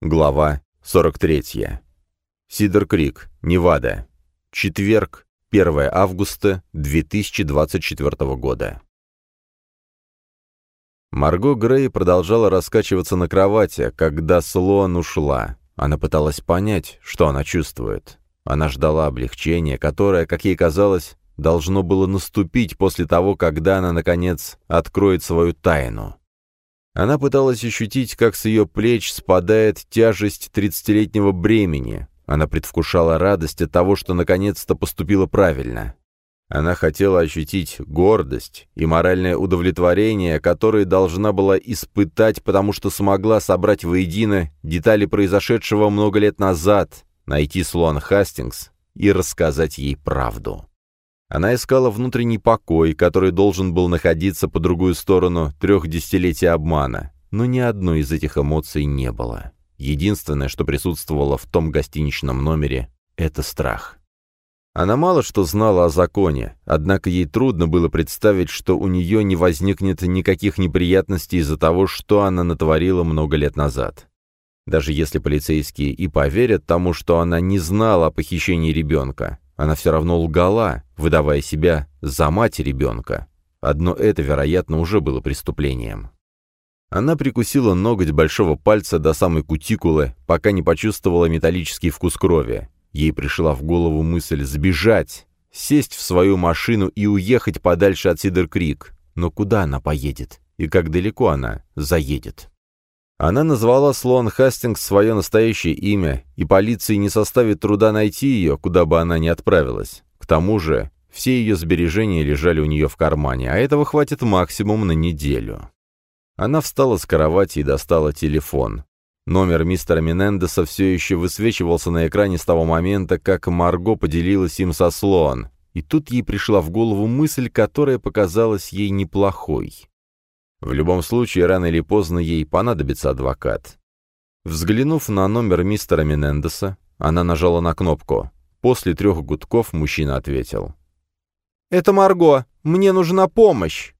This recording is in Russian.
Глава 43. Сидер Крик, Невада. Четверг, 1 августа 2024 года. Марго Грей продолжала раскачиваться на кровати, когда Слоан ушла. Она пыталась понять, что она чувствует. Она ждала облегчения, которое, как ей казалось, должно было наступить после того, когда она, наконец, откроет свою тайну. Она пыталась ощутить, как с ее плеч спадает тяжесть тридцатилетнего бремени. Она предвкушала радость от того, что наконец-то поступила правильно. Она хотела ощутить гордость и моральное удовлетворение, которые должна была испытать, потому что смогла собрать воедино детали произошедшего много лет назад, найти Слоан Хастингс и рассказать ей правду. Она искала внутренний покой, который должен был находиться по другую сторону трех десятилетий обмана, но ни одной из этих эмоций не было. Единственное, что присутствовало в том гостиничном номере, — это страх. Она мало что знала о законе, однако ей трудно было представить, что у нее не возникнет никаких неприятностей из-за того, что она натворила много лет назад. Даже если полицейские и поверят тому, что она не знала о похищении ребенка, она все равно лгала, выдавая себя за мать ребенка. Одно это, вероятно, уже было преступлением. Она прикусила ноготь большого пальца до самой кутикулы, пока не почувствовала металлический вкус крови. Ей пришла в голову мысль сбежать, сесть в свою машину и уехать подальше от Сидер-Крик. Но куда она поедет? И как далеко она заедет? Она назвала Слоан Хастингс свое настоящее имя, и полиции не составит труда найти ее, куда бы она ни отправилась. К тому же, все ее сбережения лежали у нее в кармане, а этого хватит максимум на неделю. Она встала с кровати и достала телефон. Номер мистера Менендеса все еще высвечивался на экране с того момента, как Марго поделилась им со Слоан, и тут ей пришла в голову мысль, которая показалась ей неплохой. В любом случае, рано или поздно ей понадобится адвокат. Взглянув на номер мистера Менендеса, она нажала на кнопку. После трех гудков мужчина ответил. «Это Марго. Мне нужна помощь!»